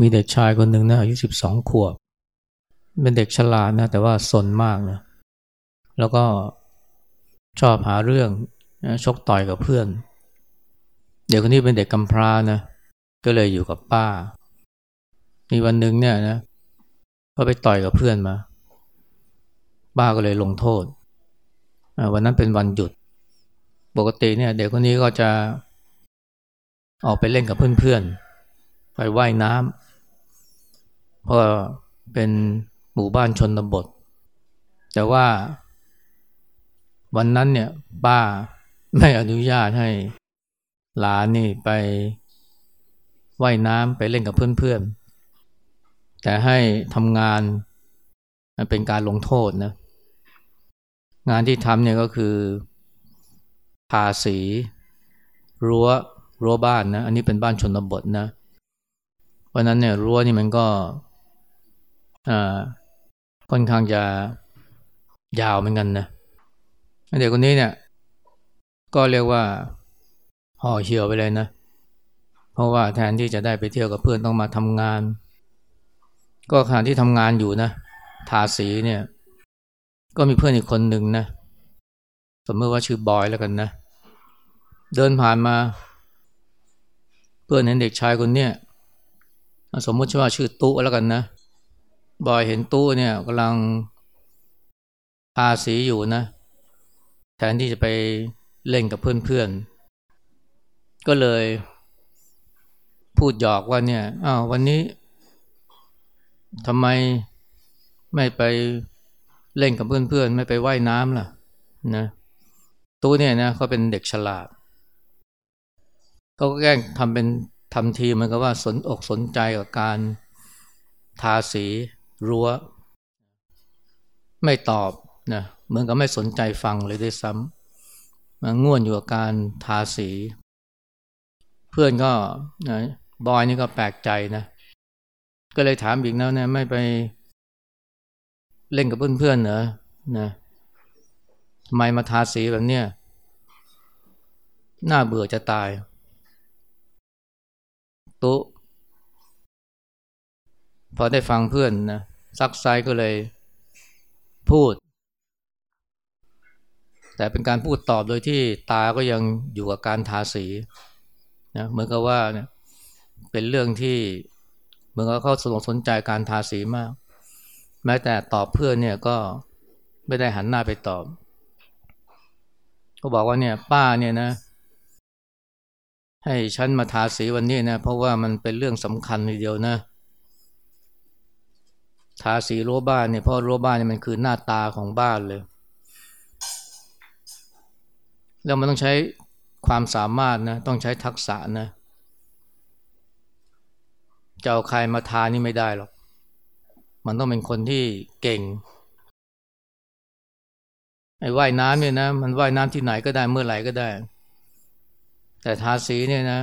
มีเด็กชายคนหนึ่งนะอายุสิบสองขวบ เป็นเด็กฉลาดนะแต่ว่าสนมากนะแล้วก็ชอบหาเรื่องนะชกต่อยกับเพื่อน เด็กคนนี้เป็นเด็กกำพร้านะก็เลยอยู่กับป้า มีวันหนึ่งเนี่ยนะก็ไปต่อยกับเพื่อนมา ป้าก็เลยลงโทษ วันนั้นเป็นวันหยุด ปกติเนี่ย เด็กคนนี้ก็จะออกไปเล่นกับเพื่อนๆไปว่ายน้ำ เพราะเป็นหมู่บ้านชนบท แต่ว่าวันนั้นเนี่ยป้าไม่อนุญาตให้หลานนี่ไปว่ายน้ำไปเล่นกับเพื่อนๆ แต่ให้ทำงานเป็นการลงโทษนะ งานที่ทำเนี่ยก็คือทาสีรั้วรั้วบ้านนะ อันนี้เป็นบ้านชนบทนะ เพราะนั้นเนี่ยรั้วนี่มันก็ ค่อนข้างจะยาวเหมือนกันนะเด็กคนนี้เนี่ย ก็เรียกว่าห่อเหี่ยวไปเลยนะ เพราะว่าแทนที่จะได้ไปเที่ยวกับเพื่อนต้องมาทำงาน ก็ขณะที่ทำงานอยู่นะทาสีเนี่ย ก็มีเพื่อนอีกคนหนึ่งนะสมมติว่าชื่อบอยแล้วกันนะ เดินผ่านมา เพื่อนเห็นเด็กชายคนเนี้ยสมมติว่าชื่อตู้แล้วกันนะ บอยเห็นตู้เนี่ยกำลังทาสีอยู่นะ แทนที่จะไปเล่นกับเพื่อนๆ ก็เลยพูดหยอกว่าเนี่ยอ้าววันนี้ทำไมไม่ไปเล่นกับเพื่อนๆ ไม่ไปไว่ายน้ำล่ะนะตู้เนี่ยนะเขาเป็นเด็กฉลาดเขาก็แกล้งทำเป็นทำทีเหมือนกับว่าสนอกสนใจกับการทาสี รั้ว ไม่ตอบนะเหมือนกับไม่สนใจฟังเลยด้วยซ้ำมาง่วนอยู่กับการทาสี เพื่อนก็นะบอยนี่ก็แปลกใจนะ ก็เลยถามอีกแล้วนะไม่ไปเล่นกับเพื่อนๆเหรอนะทำไมมาทาสีแบบเนี้ยน่าเบื่อจะตาย ตุ๊ พอได้ฟังเพื่อนนะซักไซก็เลยพูด แต่เป็นการพูดตอบโดยที่ตาก็ยังอยู่กับการทาสีนะเหมือนกับว่าเนี่ยเป็นเรื่องที่เหมือนกับเขาสนสนใจการทาสีมาก แม้แต่ตอบเพื่อนเนี่ยก็ไม่ได้หันหน้าไปตอบเขาบอกว่าเนี่ย ป้าเนี่ยนะ ให้ฉันมาทาสีวันนี้นะ เพราะว่ามันเป็นเรื่องสำคัญทีเดียวนะ ทาสีรั้วบ้านเนี่ยเพราะรั้วบ้านเนี่ยมันคือหน้าตาของบ้านเลย แล้วมันต้องใช้ความสามารถนะต้องใช้ทักษะนะจะเอาใครมาทานี่ไม่ได้หรอก มันต้องเป็นคนที่เก่งไอ้ว่ายน้ำเนี่ยนะมันว่ายน้ำที่ไหนก็ได้เมื่อไหร่ก็ได้ แต่ทาสีเนี่ยนะ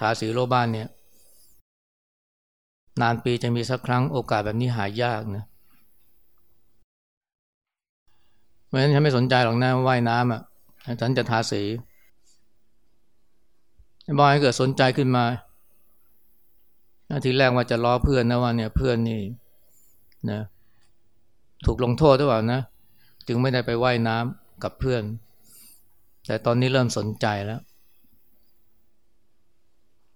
ทาสีโลบ้านเนี่ย นานปีจะมีสักครั้งโอกาสแบบนี้หายากนะเพราะฉะนั้นฉันไม่สนใจหรอกนะว่ายน้ำอะฉันจะทาสีบอยเกิดสนใจขึ้นมาทีแรกว่าจะล้อเพื่อนนะว่าเนี่ยเพื่อนนี่นะถูกลงโทษหรือเปล่านะ จึงไม่ได้ไปไว่ายน้ำกับเพื่อน แต่ตอนนี้เริ่มสนใจแล้ว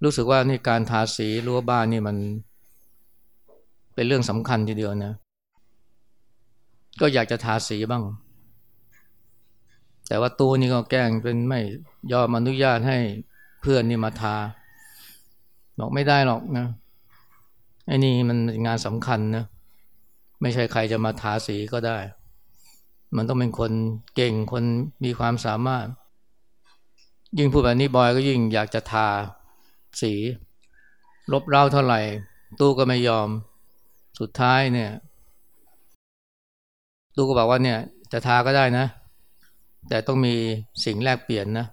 รู้สึกว่านี่การทาสีรั้วบ้านนี่มัน เป็นเรื่องสำคัญทีเดียวนะ ก็อยากจะทาสีบ้าง แต่ว่าตู้นี่ก็แกล้งเป็นไม่ยอมอนุญาตให้เพื่อนนี่มาทาบอกไม่ได้หรอกนะไอ้นี่มันงานสำคัญนะ ไม่ใช่ใครจะมาทาสีก็ได้ มันต้องเป็นคนเก่งคนมีความสามารถ ยิ่งพูดแบบนี้บอยก็ยิ่งอยากจะทาสี ลบเล่าเท่าไหร่ ตู้ก็ไม่ยอม สุดท้ายเนี่ยตู้ก็บอกว่าเนี่ย จะทาก็ได้นะ แต่ต้องมีสิ่งแลกเปลี่ยนนะ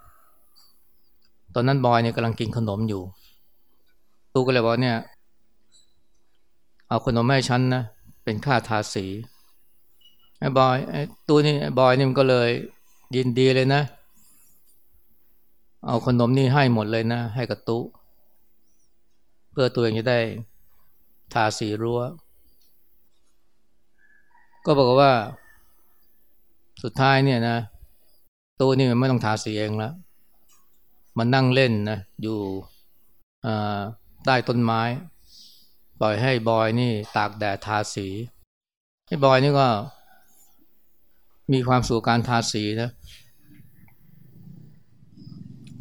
ตอนนั้นบอยเนี่ยกำลังกินขนมอยู่ตู้ก็เลยบอกเนี่ย เอาขนมให้ฉันนะ เป็นค่าทาสีไอ้บอยไอ้ตู้นี่ไอ้บอยนี่มันก็เลยยินดีเลยนะ เอาขนมนี่ให้หมดเลยนะ ให้กับตู้เพื่อตัวเองจะได้ทาสีรั้ว ก็บอกว่า สุดท้ายเนี่ยนะตู้นี่มันไม่ต้องทาสีเองแล้วมันนั่งเล่นนะอยู่ใต้ต้นไม้ ปล่อยให้บอยนี่ตากแดดทาสีให้บอยนี่ก็มีความสุขการทาสีนะ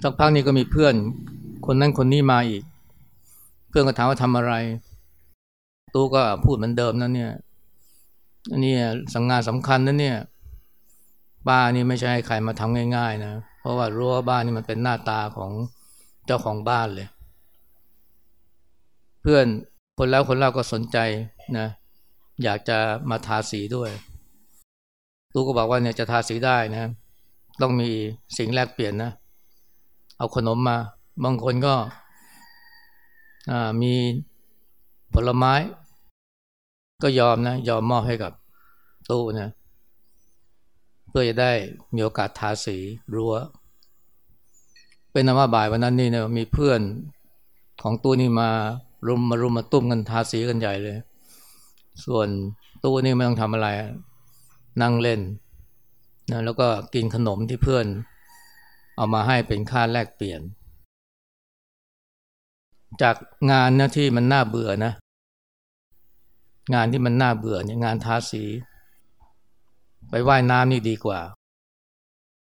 สักพักนี้ก็มีเพื่อนคนนั้นคนนี้มาอีก เพื่อนก็ถามว่าทำอะไร ตู้ก็พูดเหมือนเดิมนั่นเนี่ย นนี้สังงานสำคัญนั่นเนี่ย บ้านนี่ไม่ใช่ให้ใครมาทำง่าย ๆ นะ เพราะว่ารั้วบ้านนี่มันเป็นหน้าตาของเจ้าของบ้านเลย เพื่อนคนแล้วคนเล่าก็สนใจนะ อยากจะมาทาสีด้วยตู้ก็บอกว่าเนี่ยจะทาสีได้นะ ต้องมีสิ่งแลกเปลี่ยนนะ เอาขนมมา บางคนก็มีผลไม้ ก็ยอมนะยอมมอบให้กับตู้นะเพื่อจะได้มีโอกาสทาสีรั้ว เป็นนว่าบ่ายวันนั้นนี่เนี่ยมีเพื่อนของตู้นี่มารุมมารุมมาตุ้มกันทาสีกันใหญ่เลย ส่วนตู้นี่ไม่ต้องทำอะไร นั่งเล่นนะแล้วก็กินขนมที่เพื่อน เอามาให้เป็นค่าแลกเปลี่ยน จากงานนะที่มันน่าเบื่อนะ งานที่มันน่าเบื่อเนี่ยงานทาสี ไปว่ายน้ำนี่ดีกว่า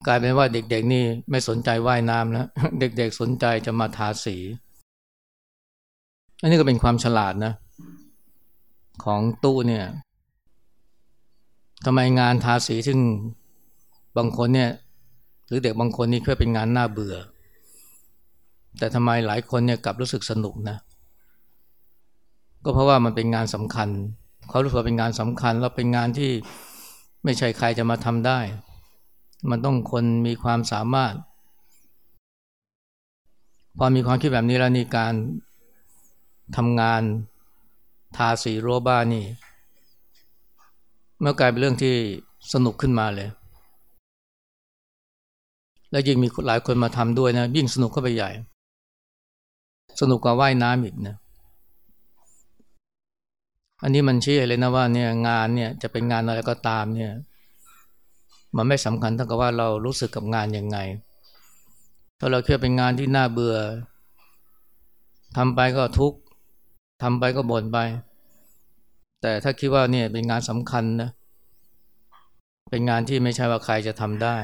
กลายเป็นว่าเด็กๆนี่ไม่สนใจว่ายน้ำแล้วเด็กๆสนใจจะมาทาสี อันนี้ก็เป็นความฉลาดนะ ของตู้เนี่ยทำไมงานทาสีซึ่งบางคนเนี่ย หรือเด็กบางคนนี่ค่อเป็นงานน่าเบื่อ แต่ทำไมหลายคนเนี่ยกลับรู้สึกสนุกนะ ก็เพราะว่ามันเป็นงานสำคัญ เขารู้สึกว่าเป็นงานสำคัญ แล้วเป็นงานที่ไม่ใช่ใครจะมาทำได้ มันต้องคนมีความสามารถ พอมีความคิดแบบนี้แล้วนี่การทำงานทาสีรั้วบ้านนี่เมื่อกลายเป็นเรื่องที่สนุกขึ้นมาเลย และยิ่งมีหลายคนมาทำด้วยนะ ยิ่งสนุกเข้าไปใหญ่ สนุกกว่าว่ายน้ำอีกนะ อันนี้มันชี้เลยนะว่าเนี่ยงานเนี่ยจะเป็นงานอะไรก็ตามเนี่ยมันไม่สำคัญเท่ากับว่าเรารู้สึกกับงานยังไง ถ้าเราคิดเป็นงานที่น่าเบื่อทำไปก็ทุกข์ทำไปก็บ่นไป แต่ถ้าคิดว่าเนี่ยเป็นงานสำคัญนะเป็นงานที่ไม่ใช่ว่าใครจะทำได้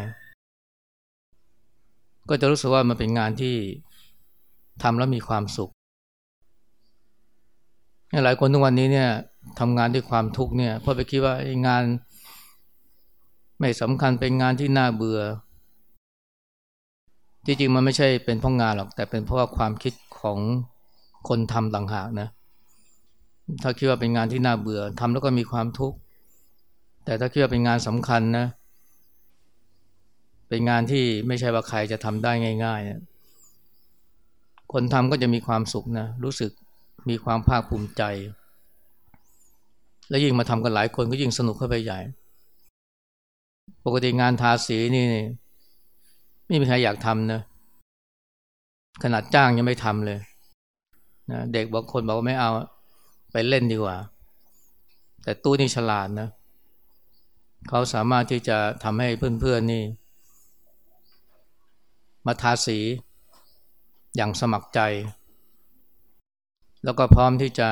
ก็จะรู้สึกว่ามันเป็นงานที่ทำแล้วมีความสุข หลายคนทุกวันนี้เนี่ยทำงานด้วยความทุกข์เนี่ยเพราะไปคิดว่างานไม่สำคัญเป็นงานที่น่าเบื่อจริงๆมันไม่ใช่เป็นเพราะงานหรอก แต่เป็นเพราะว่าความคิดของคนทำต่างหากนะ ถ้าคิดว่าเป็นงานที่น่าเบื่อทำแล้วก็มีความทุกข์ แต่ถ้าคิดว่าเป็นงานสำคัญนะ เป็นงานที่ไม่ใช่ว่าใครจะทำได้ง่ายๆนะคนทำก็จะมีความสุขนะ รู้สึก มีความภาคภูมิใจ และยิ่งมาทำกันหลายคนก็ยิ่งสนุกเข้าไปใหญ่ ปกติงานทาสีนี่ไม่มีใครอยากทำนะขนาดจ้างยังไม่ทำเลยนะเด็กบางคนบอกว่าไม่เอาไปเล่นดีกว่า แต่ตู้นี่ฉลาดนะเขาสามารถที่จะทำให้เพื่อนๆนี่ มาทาสีอย่างสมัครใจ แล้วก็พร้อมที่จะ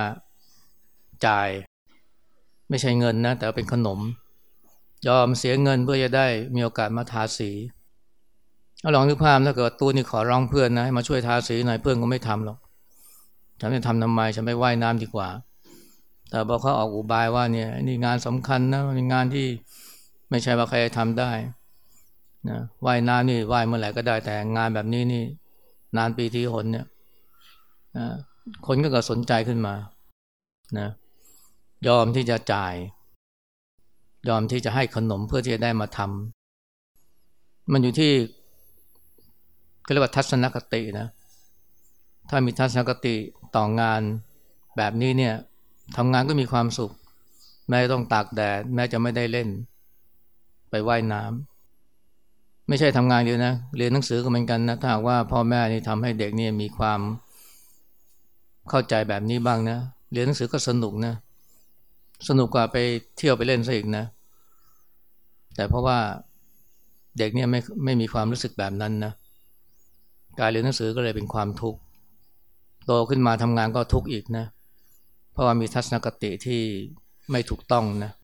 จ่าย ไม่ใช่เงินนะ แต่เป็นขนม ยอมเสียเงินเพื่อจะได้มีโอกาสมาทาสีเอาลองนึกภาพถ้าเกิดตู้นี่ขอร้องเพื่อนนะให้มาช่วยทาสีหน่อยเพื่อนก็ไม่ทำหรอกฉันจะทำทำไมฉันไปว่ายน้ำดีกว่า แต่พอเขาออกอุบายว่าเนี่ยนี่งานสำคัญนะเป็นงานที่ไม่ใช่ว่าใครทำได้นะว่ายน้ำนี่ว่ายเมื่อไหร่ก็ได้แต่งานแบบนี้นี่ นานปีที่หนเนี่ยนะ คนก็เกิดสนใจขึ้นมานะยอมที่จะจ่าย ยอมที่จะให้ขนมเพื่อที่จะได้มาทำมันอยู่ที่ก็เรียกว่าทัศนคตินะ ถ้ามีทัศนคติต่องานแบบนี้เนี่ยทำงานก็มีความสุข แม้ต้องตากแดดแม้จะไม่ได้เล่น ไปไว่ายน้ำไม่ใช่ทำงานเดียวนะ เรียนหนังสือก็เหมือนกันนะ ถ้าว่าพ่อแม่นี่ทำให้เด็กนี่มีความ เข้าใจแบบนี้บ้างนะ เรียนหนังสือก็สนุกนะ สนุกกว่าไปเที่ยวไปเล่นซะอีกนะ แต่เพราะว่าเด็กเนี่ยไม่ไม่มีความรู้สึกแบบนั้นนะ การเรียนหนังสือก็เลยเป็นความทุกข์ โตขึ้นมาทำงานก็ทุกข์อีกนะ เพราะว่ามีทัศนคติที่ไม่ถูกต้องนะ